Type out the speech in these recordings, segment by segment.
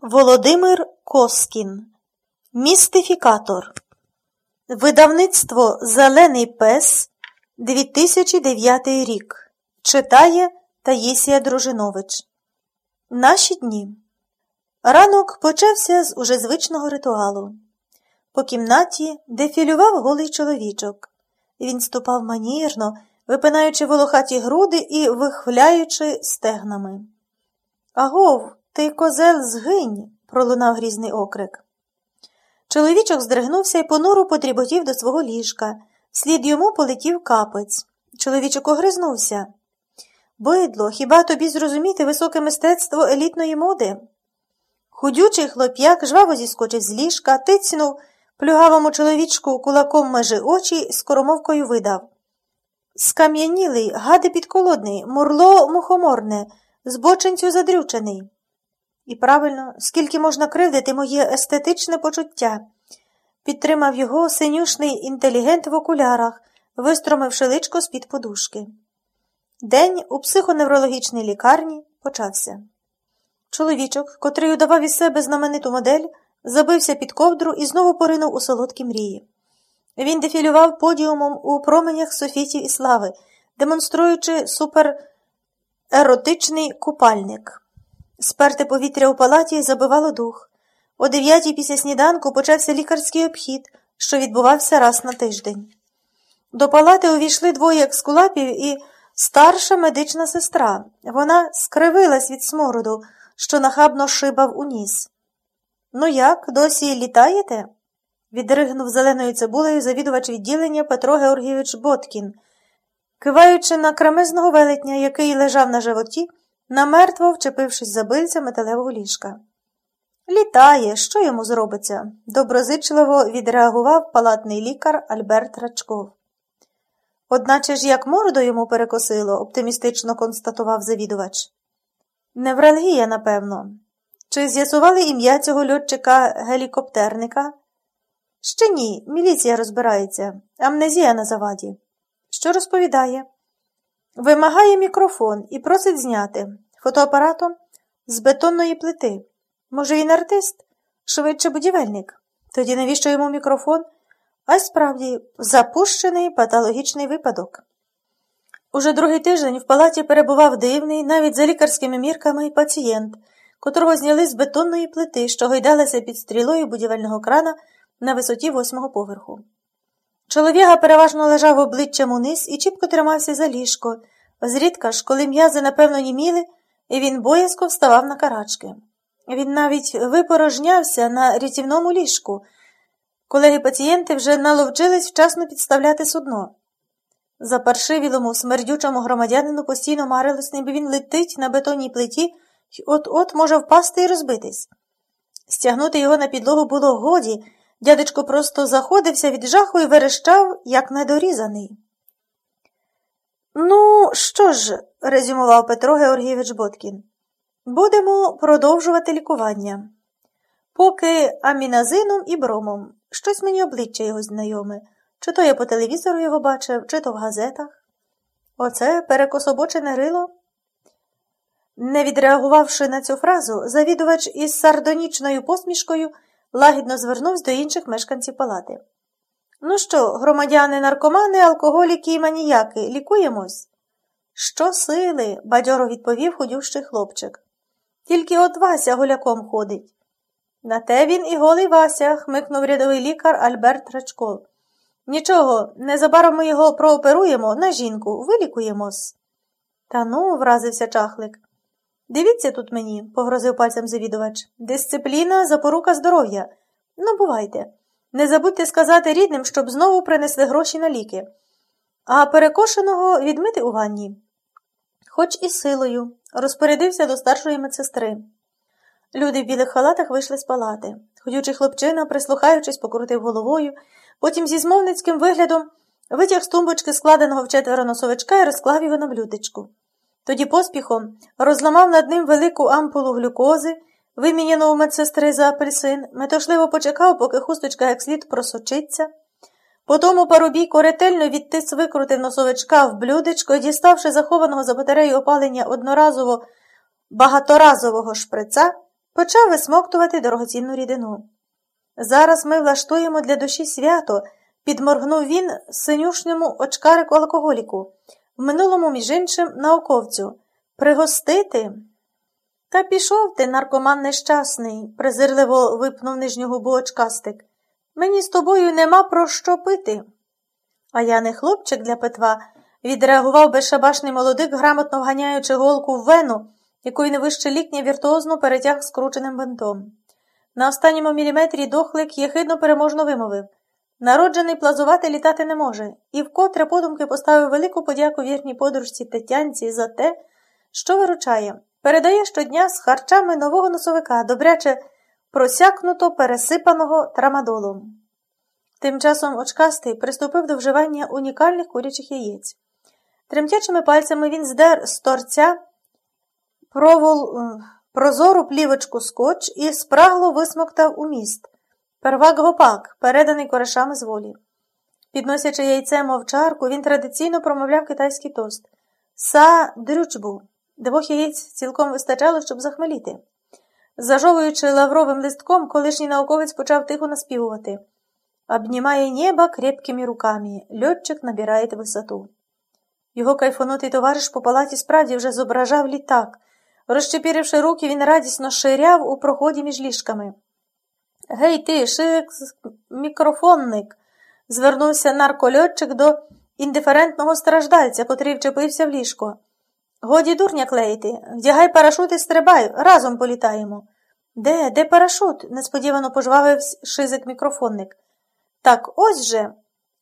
Володимир Коскін Містифікатор Видавництво Зелений Пес 2009 рік Читає Таїсія Дружинович Наші дні Ранок почався з уже звичного ритуалу. По кімнаті дефілював голий чоловічок. Він ступав манірно, випинаючи волохаті груди і вихвляючи стегнами. Агов, ти, козел, згинь, пролунав грізний окрик. Чоловічок здригнувся і понуро потріботів до свого ліжка. Слід йому полетів капець. Чоловічок огризнувся. Бидло, хіба тобі зрозуміти високе мистецтво елітної моди? Худючий хлоп'як жваво зіскочив з ліжка, тицнув плюгавому чоловічку кулаком межи очі скоромовкою видав. Скам'янілий, гади підколодний, мурло мухоморне, збочинцю задрючений. І правильно, скільки можна кривдити моє естетичне почуття, підтримав його синюшний інтелігент в окулярах, вистромивши личко з-під подушки. День у психоневрологічній лікарні почався. Чоловічок, котрий удавав із себе знамениту модель, забився під ковдру і знову поринув у солодкі мрії. Він дефілював подіумом у променях софітів і слави, демонструючи супереротичний купальник. Сперте повітря у палаті забивало дух. О дев'ятій після сніданку почався лікарський обхід, що відбувався раз на тиждень. До палати увійшли двоє екскулапів і старша медична сестра. Вона скривилась від смороду, що нахабно шибав у ніс. Ну як, досі літаєте? відригнув зеленою цибулею завідувач відділення Петро Георгійович Боткін, киваючи на кремезного велетня, який лежав на животі намертво вчепившись за бильця металевого ліжка. Літає, що йому зробиться? доброзичливо відреагував палатний лікар Альберт Рачков. Одначе ж як морду йому перекосило, оптимістично констатував завідувач. Невралгія, напевно. Чи з'ясували ім'я цього льотчика гелікоптерника? Ще ні, міліція розбирається, амнезія на заваді. Що розповідає? Вимагає мікрофон і просить зняти фотоапаратом з бетонної плити. Може, він артист, швидше будівельник. Тоді навіщо йому мікрофон? А й справді запущений патологічний випадок. Уже другий тиждень в палаті перебував дивний, навіть за лікарськими мірками, пацієнт, котрого зняли з бетонної плити, що гойдалася під стрілою будівельного крана на висоті восьмого поверху. Чоловіга переважно лежав обличчям униз і чіпко тримався за ліжко. Зрідка ж, коли м'язи, напевно, німіли, і він боязко вставав на карачки. Він навіть випорожнявся на рятівному ліжку. Колеги пацієнти вже наловчились вчасно підставляти судно. За паршивілому, смердючому громадянину постійно марилось, ніби він летить на бетонній плиті і от-от може впасти і розбитись. Стягнути його на підлогу було годі. Дядечко просто заходився від жаху і верещав, як недорізаний. Ну, що ж, резюмував Петро Георгійович Боткін, будемо продовжувати лікування. Поки аміназином і бромом. Щось мені обличчя його знайоме. Чи то я по телевізору його бачив, чи то в газетах. Оце перекособочене рило. Не відреагувавши на цю фразу, завідувач із сардонічною посмішкою лагідно звернувся до інших мешканців палати. Ну що, громадяни, наркомани, алкоголіки і маніяки, лікуємось? Що сили, бадьоро відповів худющий хлопчик. Тільки от Вася голяком ходить. На те він і голий Вася, хмикнув рядовий лікар Альберт Рачков. Нічого, незабаром ми його прооперуємо на жінку, вилікуємось. Та ну, вразився чахлик. Дивіться тут мені, погрозив пальцем завідувач. Дисципліна, запорука здоров'я. Ну, бувайте. Не забудьте сказати рідним, щоб знову принесли гроші на ліки, а перекошеного відмити у ванні. Хоч і силою, розпорядився до старшої медсестри. Люди в білих халатах вийшли з палати. Ходючий хлопчина, прислухаючись, покрутив головою, потім зі змовницьким виглядом витяг з тумбочки складеного в четверо носовичка і розклав його на блюдечку. Тоді поспіхом розламав над ним велику ампулу глюкози, виміняну у медсестри за апельсин, метошливо почекав, поки хусточка як слід просочиться. Потім у парубійку ретельно відтис викрутив носовичка в блюдечко і, діставши захованого за батарею опалення одноразово багаторазового шприца, почав висмоктувати дорогоцінну рідину. Зараз ми влаштуємо для душі свято, підморгнув він синюшньому очкарику алкоголіку, в минулому, між іншим, науковцю. Пригостити? Та пішов ти, наркоман нещасний, презирливо випнув нижню губу очкастик. Мені з тобою нема про що пити. А я не хлопчик для питва, відреагував безшабашний молодик, грамотно вганяючи голку в вену, якої не вище лікня віртуозно перетяг скрученим бинтом. На останньому міліметрі дохлик єхидно переможно вимовив Народжений плазувати літати не може, і вкотре подумки поставив велику подяку вірній подружці Тетянці за те, що виручає. Передає щодня з харчами нового носовика, добряче просякнуто пересипаного трамадолом. Тим часом очкастий приступив до вживання унікальних курячих яєць. Тремтячими пальцями він здер з торця провол, е, прозору плівочку скотч і спрагло висмоктав у міст. Первак гопак, переданий корешами з волі. Підносячи яйце мовчарку, він традиційно промовляв китайський тост. Са дрючбу. Двох яєць цілком вистачало, щоб захмеліти. Зажовуючи лавровим листком, колишній науковець почав тихо наспівувати. Обнімає небо крепкими руками, льотчик набирає висоту. Його кайфонутий товариш по палаті справді вже зображав літак. Розчепіривши руки, він радісно ширяв у проході між ліжками. Гей, ти, шик, мікрофонник, звернувся наркольотчик до індиферентного страждальця, котрий вчепився в ліжко. Годі дурня клеїти, вдягай парашут і стрибай, разом політаємо. Де, де парашут? несподівано пожвавив шизик мікрофонник. Так ось же.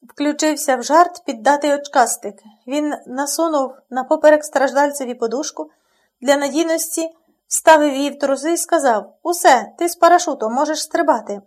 Включився в жарт піддатий очкастик. Він насунув на поперек страждальцеві подушку для надійності, вставив її в труси і сказав Усе, ти з парашутом можеш стрибати.